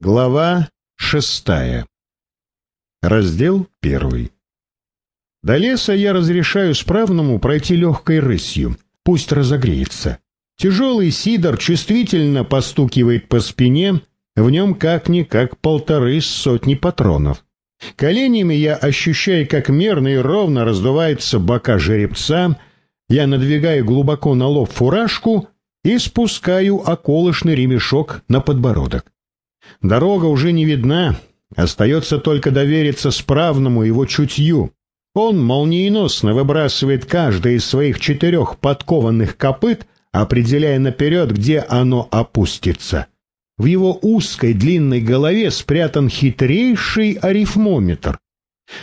Глава шестая. Раздел первый. До леса я разрешаю справному пройти легкой рысью, пусть разогреется. Тяжелый сидор чувствительно постукивает по спине, в нем как-никак полторы сотни патронов. Коленями я ощущаю, как мерно и ровно раздуваются бока жеребца, я надвигаю глубоко на лоб фуражку и спускаю околышный ремешок на подбородок. Дорога уже не видна, остается только довериться справному его чутью. Он молниеносно выбрасывает каждое из своих четырех подкованных копыт, определяя наперед, где оно опустится. В его узкой длинной голове спрятан хитрейший арифмометр.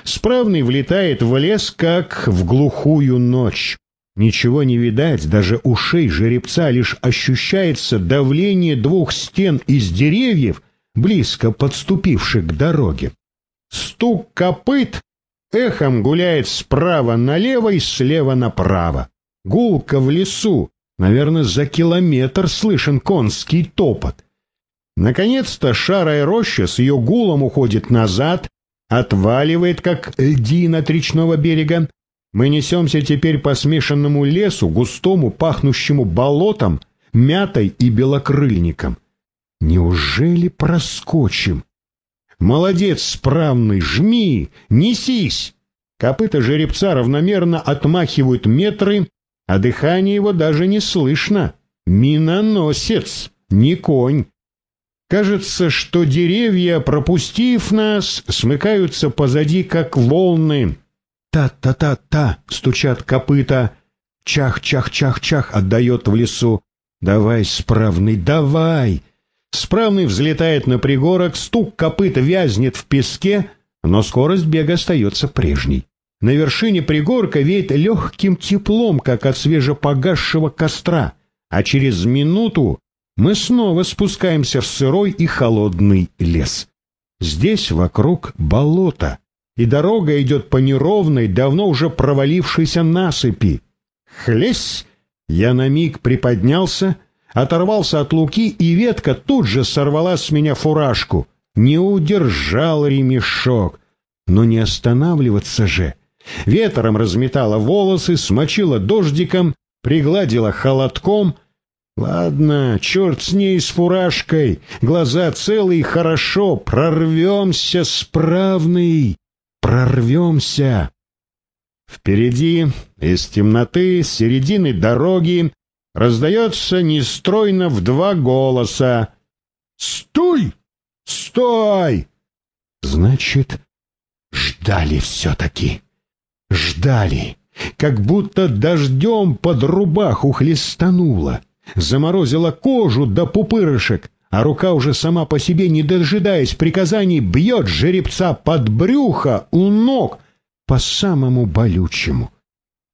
Справный влетает в лес, как в глухую ночь. Ничего не видать, даже ушей жеребца лишь ощущается давление двух стен из деревьев, близко подступивших к дороге. Стук копыт эхом гуляет справа налево и слева направо. Гулка в лесу, наверное, за километр слышен конский топот. Наконец-то шарая роща с ее гулом уходит назад, отваливает, как льдин от речного берега. Мы несемся теперь по смешанному лесу, густому, пахнущему болотом, мятой и белокрыльником. Неужели проскочим? Молодец, справный, жми, несись! Копыта жеребца равномерно отмахивают метры, а дыхание его даже не слышно. Миноносец, не конь. Кажется, что деревья, пропустив нас, смыкаются позади, как волны. Та-та-та-та стучат копыта. Чах-чах-чах-чах отдает в лесу. Давай, справный, давай! Справный взлетает на пригорок, стук копыта вязнет в песке, но скорость бега остается прежней. На вершине пригорка веет легким теплом, как от свежепогасшего костра, а через минуту мы снова спускаемся в сырой и холодный лес. Здесь вокруг болото, и дорога идет по неровной, давно уже провалившейся насыпи. Хлесь! Я на миг приподнялся, оторвался от луки, и ветка тут же сорвала с меня фуражку. Не удержал ремешок. Но не останавливаться же. Ветром разметала волосы, смочила дождиком, пригладила холодком. Ладно, черт с ней, с фуражкой. Глаза целые, хорошо. Прорвемся, справный. Прорвемся. Впереди, из темноты, с середины дороги, раздается нестройно в два голоса. «Стой! Стой!» Значит, ждали все-таки. Ждали, как будто дождем под рубаху хлестануло. Заморозила кожу до пупырышек, а рука уже сама по себе, не дожидаясь приказаний, бьет жеребца под брюхо у ног по самому болючему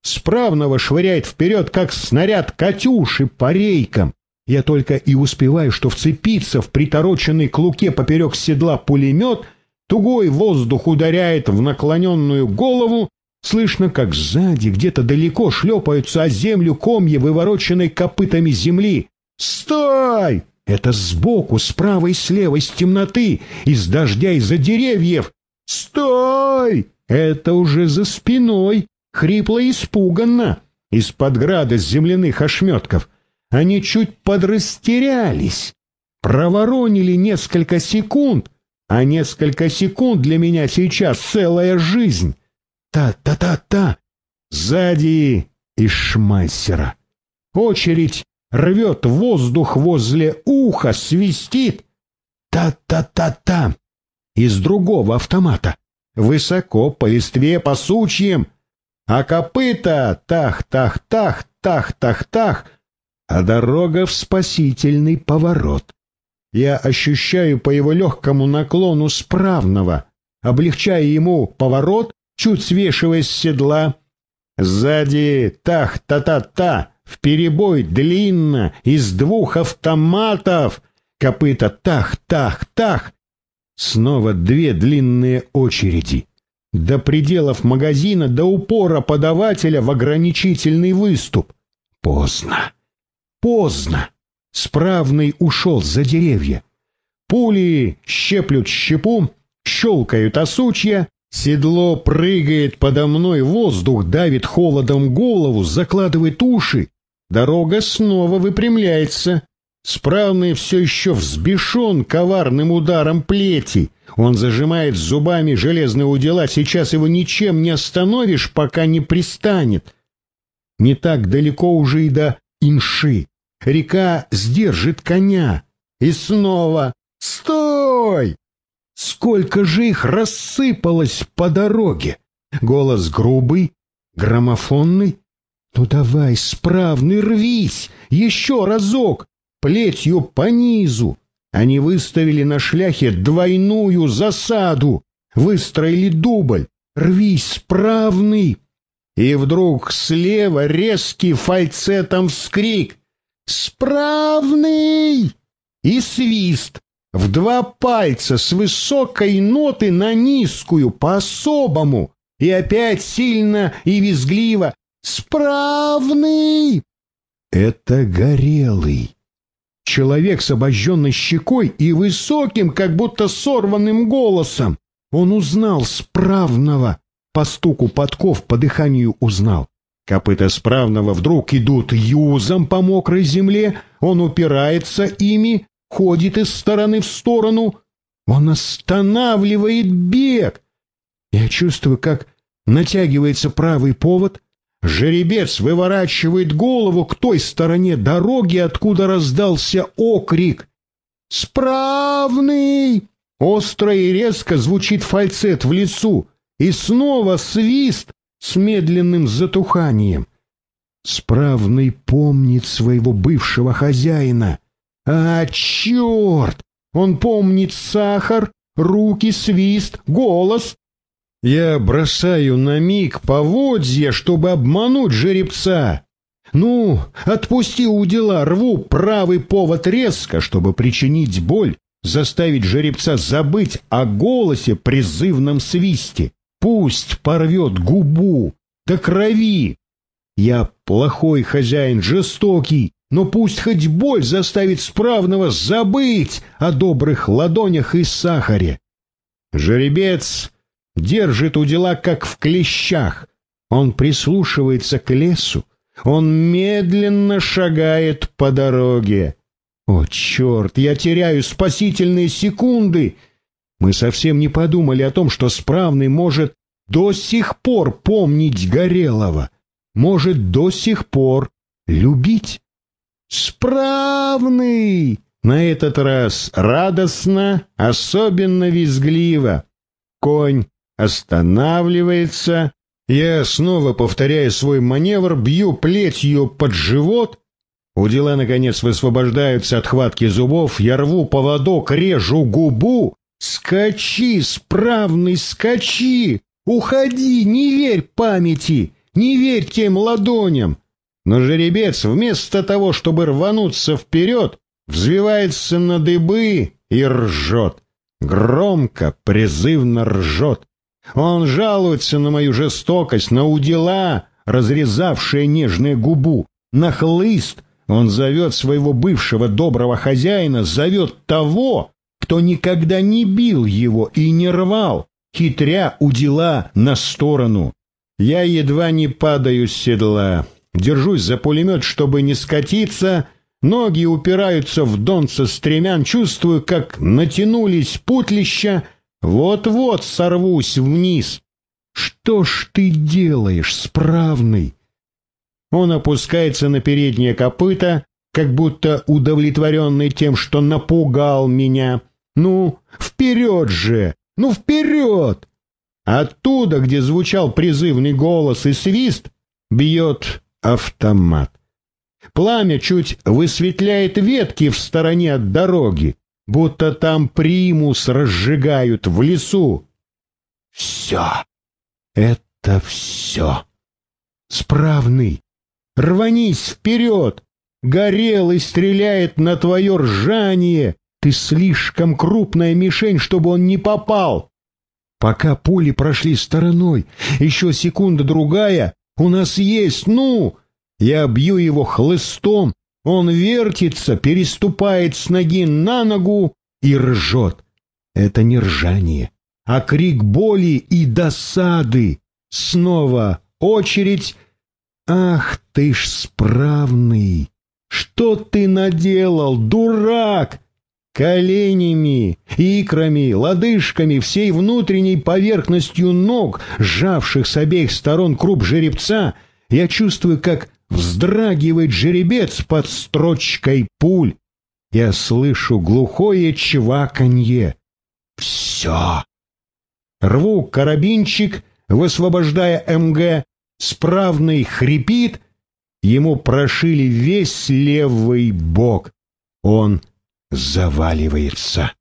справного швыряет вперед, как снаряд «Катюши» по рейкам. Я только и успеваю, что вцепиться в притороченный к луке поперек седла пулемет, тугой воздух ударяет в наклоненную голову, слышно, как сзади, где-то далеко шлепаются о землю комья, вывороченной копытами земли. «Стой!» Это сбоку, справа и слева, из темноты, из дождя, из-за деревьев. «Стой!» Это уже за спиной, хрипло испуганно, из-под града земляных ошметков. Они чуть подрастерялись, проворонили несколько секунд, а несколько секунд для меня сейчас целая жизнь. Та-та-та-та! Сзади из шмайсера. Очередь рвет воздух возле уха, свистит. Та-та-та-та! Из другого автомата. Высоко, по листве, по сучьям — а копыта тах-тах-тах, тах-тах-тах, а дорога в спасительный поворот. Я ощущаю по его легкому наклону справного, облегчая ему поворот, чуть свешиваясь с седла. Сзади тах-та-та-та, в перебой длинно, из двух автоматов, копыта тах-тах-тах. Снова две длинные очереди до пределов магазина, до упора подавателя в ограничительный выступ. Поздно. Поздно. Справный ушел за деревья. Пули щеплют щепу, щелкают осучья, седло прыгает подо мной, воздух давит холодом голову, закладывает уши. Дорога снова выпрямляется. Справный все еще взбешен коварным ударом плети. Он зажимает зубами железные удила, сейчас его ничем не остановишь, пока не пристанет. Не так далеко уже и до Инши. Река сдержит коня. И снова «Стой!» Сколько же их рассыпалось по дороге! Голос грубый, граммофонный. Ну давай, справный, рвись! Еще разок! Плетью по низу! Они выставили на шляхе двойную засаду, выстроили дубль. Рвись, справный! И вдруг слева резкий фальцетом вскрик. «Справный!» И свист в два пальца с высокой ноты на низкую, по-особому, и опять сильно и визгливо «Справный!» Это горелый. Человек с обожженной щекой и высоким, как будто сорванным голосом. Он узнал справного. По стуку подков, по дыханию узнал. Копыта справного вдруг идут юзом по мокрой земле, он упирается ими, ходит из стороны в сторону. Он останавливает бег. Я чувствую, как натягивается правый повод. Жеребец выворачивает голову к той стороне дороги, откуда раздался окрик. «Справный!» Остро и резко звучит фальцет в лесу, и снова свист с медленным затуханием. Справный помнит своего бывшего хозяина. А, черт! Он помнит сахар, руки, свист, голос. Я бросаю на миг поводья, чтобы обмануть жеребца. Ну, отпусти у дела, рву правый повод резко, чтобы причинить боль, заставить жеребца забыть о голосе призывном свисте. Пусть порвет губу до крови. Я плохой хозяин, жестокий, но пусть хоть боль заставит справного забыть о добрых ладонях и сахаре. Жеребец держит у дела, как в клещах. Он прислушивается к лесу, он медленно шагает по дороге. О, черт, я теряю спасительные секунды! Мы совсем не подумали о том, что справный может до сих пор помнить Горелого, может до сих пор любить. «Справный!» На этот раз радостно, особенно визгливо. Конь останавливается. Я, снова повторяя свой маневр, бью плетью под живот. У дела, наконец, высвобождаются от хватки зубов. Я рву поводок, режу губу. «Скачи, справный, скачи! Уходи, не верь памяти, не верь тем ладоням!» Но жеребец, вместо того, чтобы рвануться вперед, взвивается на дыбы и ржет. Громко, призывно ржет. Он жалуется на мою жестокость, на удила, разрезавшие нежную губу, на хлыст. Он зовет своего бывшего доброго хозяина, зовет того, кто никогда не бил его и не рвал, хитря удила на сторону. Я едва не падаю с седла держусь за пулемет, чтобы не скатиться, ноги упираются в донца стремян, чувствую, как натянулись путлища, вот-вот сорвусь вниз. Что ж ты делаешь, справный? Он опускается на переднее копыто, как будто удовлетворенный тем, что напугал меня. Ну, вперед же! Ну, вперед! Оттуда, где звучал призывный голос и свист, бьет автомат. Пламя чуть высветляет ветки в стороне от дороги, будто там примус разжигают в лесу. Все. Это все. Справный. Рванись вперед. Горелый стреляет на твое ржание. Ты слишком крупная мишень, чтобы он не попал. Пока пули прошли стороной, еще секунда-другая, у нас есть, ну! Я бью его хлыстом, он вертится, переступает с ноги на ногу, и ржет. Это не ржание, а крик боли и досады. Снова очередь. Ах ты ж справный! Что ты наделал, дурак? Коленями, икрами, лодыжками, всей внутренней поверхностью ног, сжавших с обеих сторон круп жеребца, я чувствую, как вздрагивает жеребец под строчкой пуль. Я слышу глухое чваканье. Все. Рву карабинчик, высвобождая МГ, справный хрипит, ему прошили весь левый бок. Он заваливается.